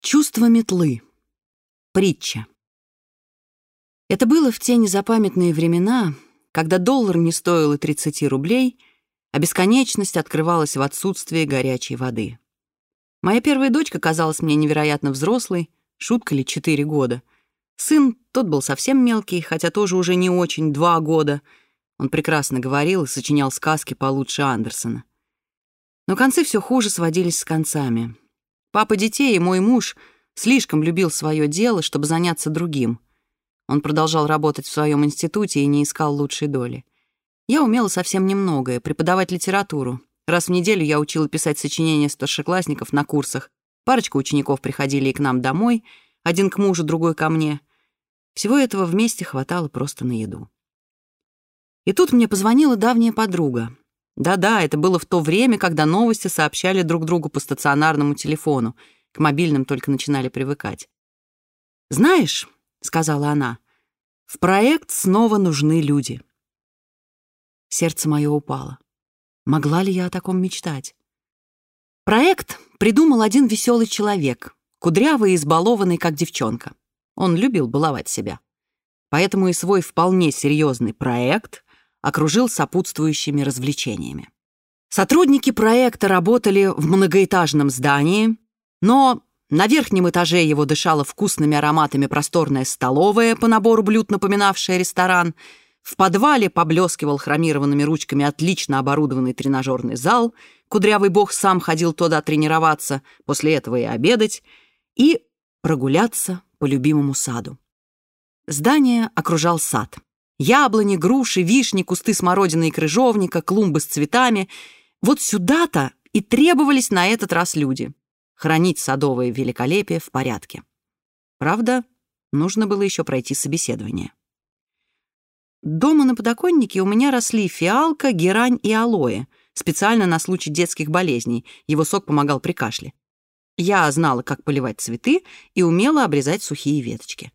Чувство метлы. Притча. Это было в те незапамятные времена, когда доллар не стоил и 30 рублей, а бесконечность открывалась в отсутствие горячей воды. Моя первая дочка казалась мне невероятно взрослой, шутка ли, 4 года. Сын, тот был совсем мелкий, хотя тоже уже не очень, 2 года. Он прекрасно говорил и сочинял сказки получше Андерсона. Но концы все хуже сводились с концами — Папа детей и мой муж слишком любил свое дело, чтобы заняться другим. Он продолжал работать в своем институте и не искал лучшей доли. Я умела совсем немногое — преподавать литературу. Раз в неделю я учила писать сочинения старшеклассников на курсах. Парочка учеников приходили и к нам домой, один к мужу, другой ко мне. Всего этого вместе хватало просто на еду. И тут мне позвонила давняя подруга. Да-да, это было в то время, когда новости сообщали друг другу по стационарному телефону. К мобильным только начинали привыкать. «Знаешь», — сказала она, — «в проект снова нужны люди». Сердце мое упало. Могла ли я о таком мечтать? Проект придумал один веселый человек, кудрявый и избалованный, как девчонка. Он любил баловать себя. Поэтому и свой вполне серьезный проект окружил сопутствующими развлечениями. Сотрудники проекта работали в многоэтажном здании, но на верхнем этаже его дышала вкусными ароматами просторная столовая по набору блюд, напоминавшая ресторан. В подвале поблескивал хромированными ручками отлично оборудованный тренажерный зал. Кудрявый бог сам ходил туда тренироваться, после этого и обедать, и прогуляться по любимому саду. Здание окружал сад. Яблони, груши, вишни, кусты смородины и крыжовника, клумбы с цветами. Вот сюда-то и требовались на этот раз люди. Хранить садовое великолепие в порядке. Правда, нужно было еще пройти собеседование. Дома на подоконнике у меня росли фиалка, герань и алоэ, специально на случай детских болезней. Его сок помогал при кашле. Я знала, как поливать цветы и умела обрезать сухие веточки.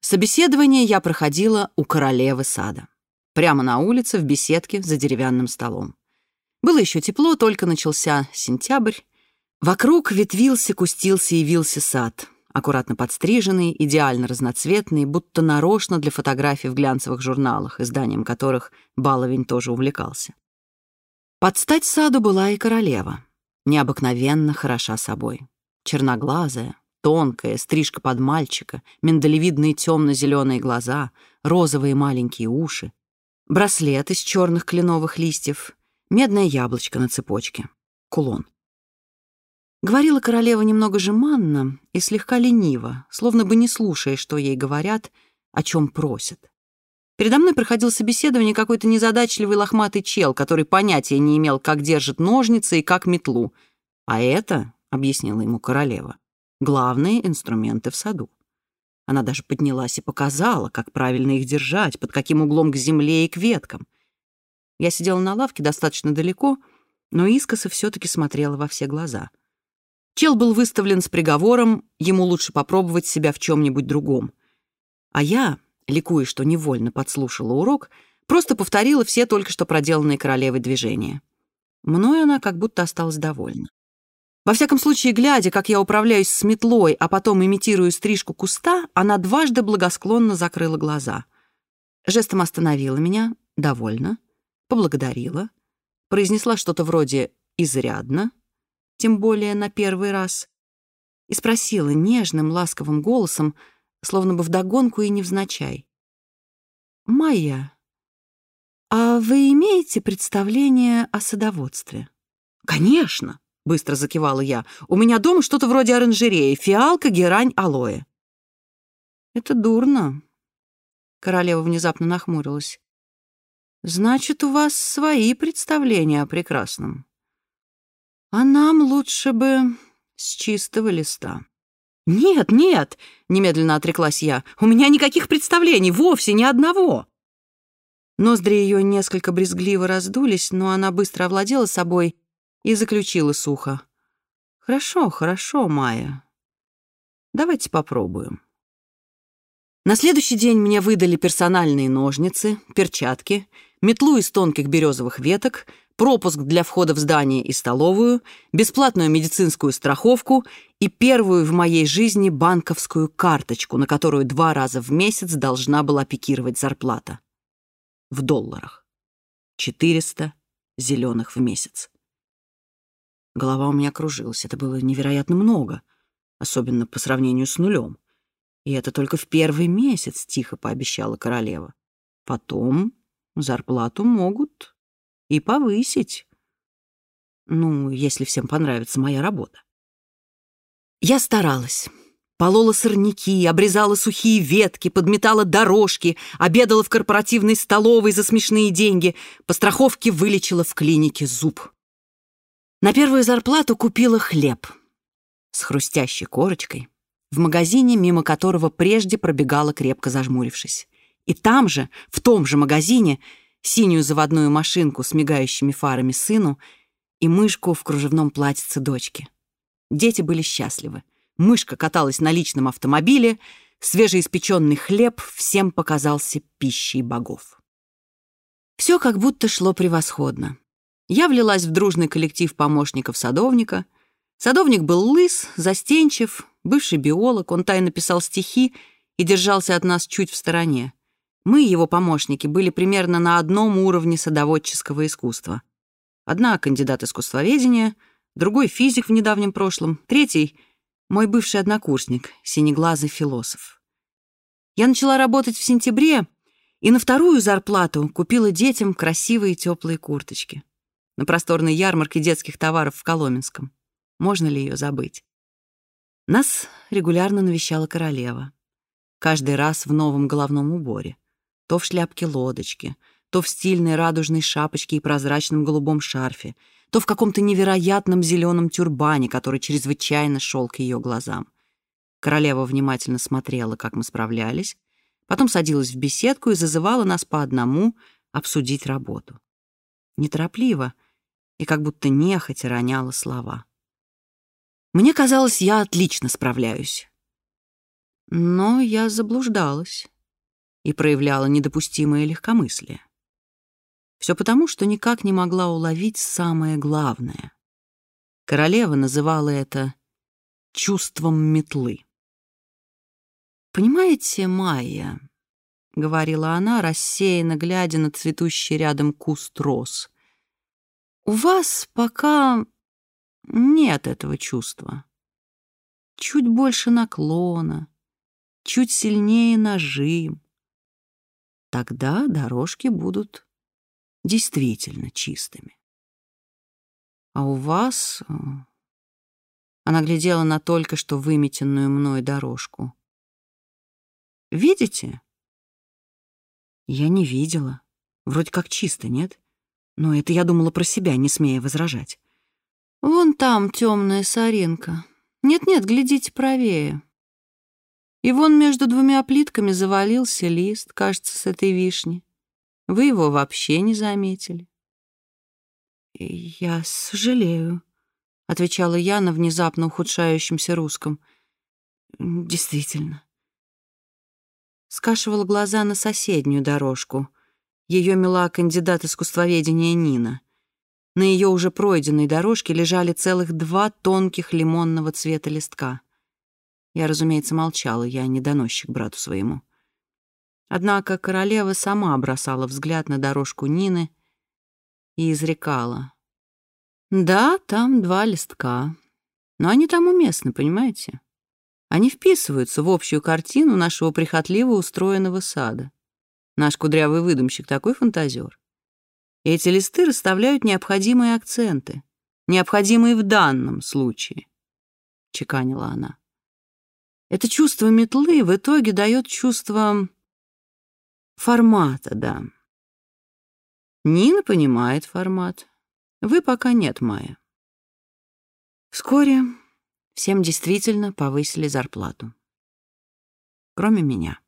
Собеседование я проходила у королевы сада. Прямо на улице, в беседке, за деревянным столом. Было еще тепло, только начался сентябрь. Вокруг ветвился, кустился и вился сад. Аккуратно подстриженный, идеально разноцветный, будто нарочно для фотографий в глянцевых журналах, изданием которых Баловень тоже увлекался. Под стать саду была и королева, необыкновенно хороша собой. Черноглазая, Тонкая, стрижка под мальчика, миндалевидные темно-зеленые глаза, розовые маленькие уши, браслет из черных кленовых листьев, медное яблочко на цепочке, кулон. Говорила королева немного жеманно и слегка лениво, словно бы не слушая, что ей говорят, о чем просят. Передо мной проходил собеседование какой-то незадачливый лохматый чел, который понятия не имел, как держит ножницы и как метлу. А это, — объяснила ему королева, главные инструменты в саду. Она даже поднялась и показала, как правильно их держать, под каким углом к земле и к веткам. Я сидела на лавке достаточно далеко, но искоса все-таки смотрела во все глаза. Чел был выставлен с приговором, ему лучше попробовать себя в чем-нибудь другом. А я, ликуя, что невольно подслушала урок, просто повторила все только что проделанные королевой движения. Мною она как будто осталась довольна. Во всяком случае, глядя, как я управляюсь с метлой, а потом имитирую стрижку куста, она дважды благосклонно закрыла глаза. Жестом остановила меня, довольно, поблагодарила, произнесла что-то вроде «изрядно», тем более на первый раз, и спросила нежным, ласковым голосом, словно бы вдогонку и невзначай. «Майя, а вы имеете представление о садоводстве?» «Конечно!» — быстро закивала я. «У меня дома что-то вроде оранжереи. Фиалка, герань, алоэ». «Это дурно». Королева внезапно нахмурилась. «Значит, у вас свои представления о прекрасном. А нам лучше бы с чистого листа». «Нет, нет!» — немедленно отреклась я. «У меня никаких представлений, вовсе ни одного!» Ноздри ее несколько брезгливо раздулись, но она быстро овладела собой и заключила сухо. «Хорошо, хорошо, Майя. Давайте попробуем». На следующий день мне выдали персональные ножницы, перчатки, метлу из тонких березовых веток, пропуск для входа в здание и столовую, бесплатную медицинскую страховку и первую в моей жизни банковскую карточку, на которую два раза в месяц должна была пикировать зарплата. В долларах. 400 зеленых в месяц. Голова у меня кружилась. Это было невероятно много, особенно по сравнению с нулем. И это только в первый месяц, тихо пообещала королева. Потом зарплату могут и повысить. Ну, если всем понравится моя работа. Я старалась. Полола сорняки, обрезала сухие ветки, подметала дорожки, обедала в корпоративной столовой за смешные деньги, по страховке вылечила в клинике зуб. На первую зарплату купила хлеб с хрустящей корочкой в магазине, мимо которого прежде пробегала, крепко зажмурившись. И там же, в том же магазине, синюю заводную машинку с мигающими фарами сыну и мышку в кружевном платьице дочки. Дети были счастливы. Мышка каталась на личном автомобиле, свежеиспеченный хлеб всем показался пищей богов. Все как будто шло превосходно. Я влилась в дружный коллектив помощников садовника. Садовник был лыс, застенчив, бывший биолог, он тайно писал стихи и держался от нас чуть в стороне. Мы, его помощники, были примерно на одном уровне садоводческого искусства. Одна — кандидат искусствоведения, другой — физик в недавнем прошлом, третий — мой бывший однокурсник, синеглазый философ. Я начала работать в сентябре, и на вторую зарплату купила детям красивые теплые курточки на просторной ярмарке детских товаров в Коломенском. Можно ли ее забыть? Нас регулярно навещала королева. Каждый раз в новом головном уборе. То в шляпке-лодочке, то в стильной радужной шапочке и прозрачном голубом шарфе, то в каком-то невероятном зеленом тюрбане, который чрезвычайно шел к ее глазам. Королева внимательно смотрела, как мы справлялись, потом садилась в беседку и зазывала нас по одному обсудить работу. Неторопливо, и как будто нехотя роняла слова. Мне казалось, я отлично справляюсь. Но я заблуждалась и проявляла недопустимое легкомыслие. Все потому, что никак не могла уловить самое главное. Королева называла это чувством метлы. «Понимаете, Майя», — говорила она, рассеянно глядя на цветущий рядом куст роз, у вас пока нет этого чувства. Чуть больше наклона, чуть сильнее нажим. Тогда дорожки будут действительно чистыми. А у вас... Э, она глядела на только что выметенную мной дорожку. «Видите?» Я не видела. Вроде как чисто, нет? Но это я думала про себя, не смея возражать. «Вон там темная соринка. Нет-нет, глядите правее. И вон между двумя плитками завалился лист, кажется, с этой вишни. Вы его вообще не заметили». «Я сожалею», — отвечала я на внезапно ухудшающемся русском. «Действительно». Скашивала глаза на соседнюю дорожку — ее мила кандидат искусствоведения Нина. На ее уже пройденной дорожке лежали целых два тонких лимонного цвета листка. Я, разумеется, молчала, я не доносчик брату своему. Однако королева сама бросала взгляд на дорожку Нины и изрекала. «Да, там два листка, но они там уместны, понимаете? Они вписываются в общую картину нашего прихотливо устроенного сада. Наш кудрявый выдумщик такой фантазер. эти листы расставляют необходимые акценты, необходимые в данном случае, — чеканила она. Это чувство метлы в итоге дает чувство формата, да. Нина понимает формат. Вы пока нет, Майя. Вскоре всем действительно повысили зарплату. Кроме меня.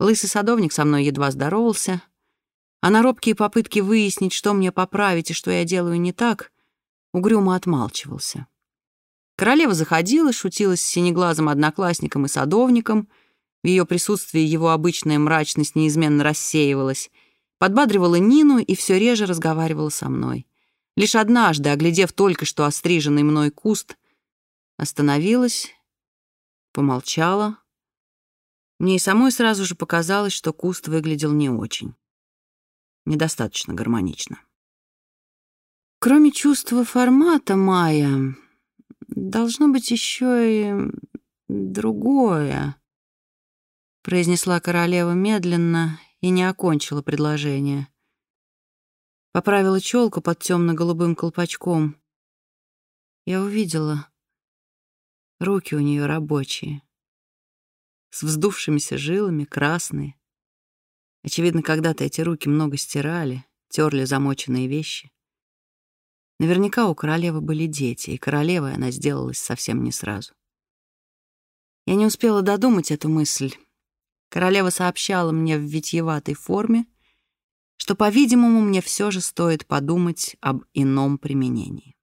Лысый садовник со мной едва здоровался, а на робкие попытки выяснить, что мне поправить и что я делаю не так, угрюмо отмалчивался. Королева заходила, шутила с синеглазым одноклассником и садовником, в ее присутствии его обычная мрачность неизменно рассеивалась, подбадривала Нину и все реже разговаривала со мной. Лишь однажды, оглядев только что остриженный мной куст, остановилась, помолчала. Мне и самой сразу же показалось, что куст выглядел не очень. Недостаточно гармонично. Кроме чувства формата, Майя, должно быть еще и другое, произнесла королева медленно и не окончила предложение. Поправила челку под темно-голубым колпачком. Я увидела. Руки у нее рабочие. С вздувшимися жилами, красные. Очевидно, когда-то эти руки много стирали, терли замоченные вещи. Наверняка у королевы были дети, и королевой она сделалась совсем не сразу. Я не успела додумать эту мысль. Королева сообщала мне в витьеватой форме, что, по-видимому, мне все же стоит подумать об ином применении.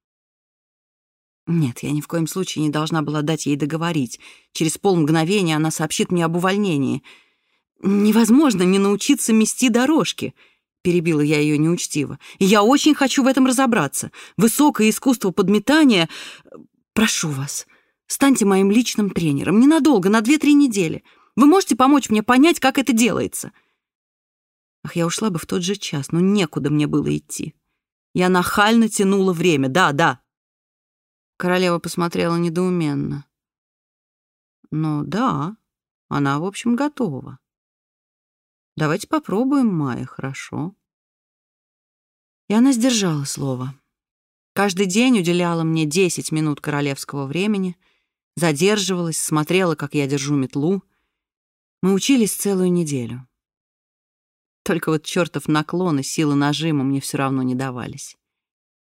Нет, я ни в коем случае не должна была дать ей договорить. Через полмгновения она сообщит мне об увольнении. «Невозможно не научиться мести дорожки», — перебила я ее неучтиво. «И я очень хочу в этом разобраться. Высокое искусство подметания... Прошу вас, станьте моим личным тренером. Ненадолго, на две-три недели. Вы можете помочь мне понять, как это делается?» Ах, я ушла бы в тот же час, но некуда мне было идти. Я нахально тянула время. Да, да. Королева посмотрела недоуменно. Ну да, она, в общем, готова. Давайте попробуем, Майя, хорошо? И она сдержала слово. Каждый день уделяла мне 10 минут королевского времени, задерживалась, смотрела, как я держу метлу. Мы учились целую неделю. Только вот чертов наклон и сила нажима мне все равно не давались.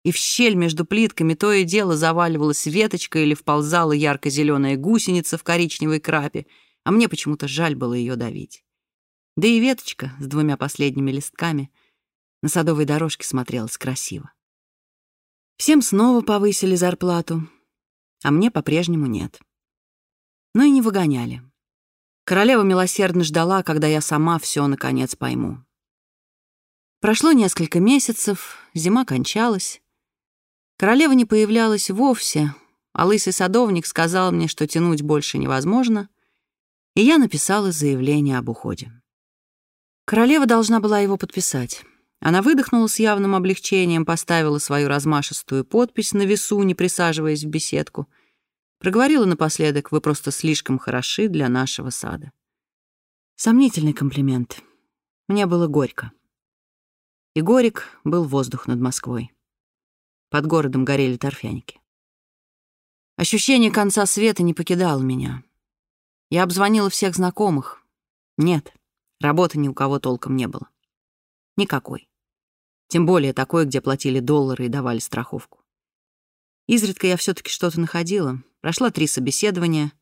И в щель между плитками то и дело заваливалась веточка или вползала ярко-зеленая гусеница в коричневой крапе, а мне почему-то жаль было ее давить. Да и веточка с двумя последними листками на садовой дорожке смотрелась красиво. Всем снова повысили зарплату, а мне по-прежнему нет. Но и не выгоняли. Королева милосердно ждала, когда я сама все наконец пойму. Прошло несколько месяцев, зима кончалась. Королева не появлялась вовсе, а лысый садовник сказал мне, что тянуть больше невозможно, и я написала заявление об уходе. Королева должна была его подписать. Она выдохнула с явным облегчением, поставила свою размашистую подпись на весу, не присаживаясь в беседку. Проговорила напоследок, вы просто слишком хороши для нашего сада. Сомнительный комплимент. Мне было горько. И горек был воздух над Москвой. Под городом горели торфяники. Ощущение конца света не покидало меня. Я обзвонила всех знакомых. Нет, работы ни у кого толком не было. Никакой. Тем более такой, где платили доллары и давали страховку. Изредка я все таки что-то находила. Прошла три собеседования,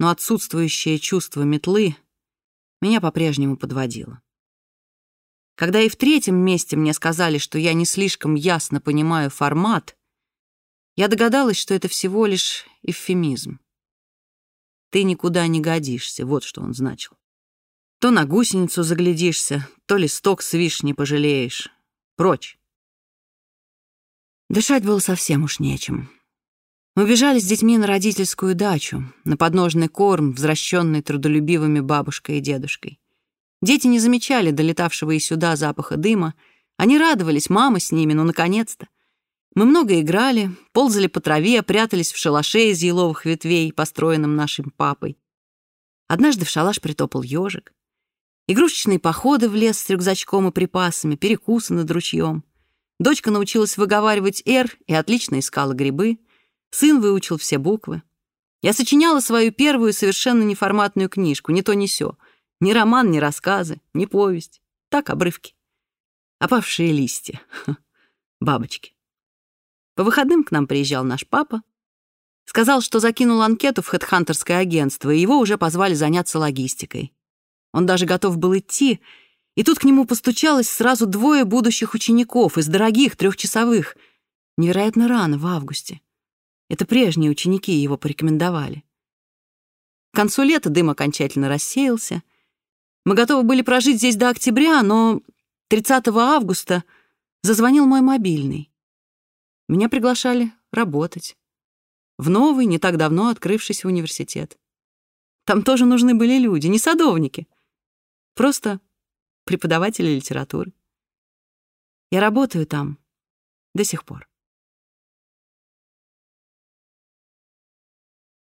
но отсутствующее чувство метлы меня по-прежнему подводило. Когда и в третьем месте мне сказали, что я не слишком ясно понимаю формат, я догадалась, что это всего лишь эвфемизм. Ты никуда не годишься, вот что он значил. То на гусеницу заглядишься, то листок с вишни пожалеешь. Прочь. Дышать было совсем уж нечем. Мы бежали с детьми на родительскую дачу, на подножный корм, возвращенный трудолюбивыми бабушкой и дедушкой. Дети не замечали долетавшего и сюда запаха дыма. Они радовались, мама с ними, ну, наконец-то. Мы много играли, ползали по траве, прятались в шалаше из еловых ветвей, построенном нашим папой. Однажды в шалаш притопал ежик. Игрушечные походы в лес с рюкзачком и припасами, перекусы над ручьем. Дочка научилась выговаривать «р» и отлично искала грибы. Сын выучил все буквы. Я сочиняла свою первую совершенно неформатную книжку, не то не сё — ни роман, ни рассказы, ни повесть. Так, обрывки. Опавшие листья. Бабочки. По выходным к нам приезжал наш папа. Сказал, что закинул анкету в хедхантерское агентство, и его уже позвали заняться логистикой. Он даже готов был идти, и тут к нему постучалось сразу двое будущих учеников из дорогих трехчасовых. Невероятно рано, в августе. Это прежние ученики его порекомендовали. К концу лета дым окончательно рассеялся — мы готовы были прожить здесь до октября, но 30 августа зазвонил мой мобильный. Меня приглашали работать в новый, не так давно открывшийся университет. Там тоже нужны были люди, не садовники, просто преподаватели литературы. Я работаю там до сих пор.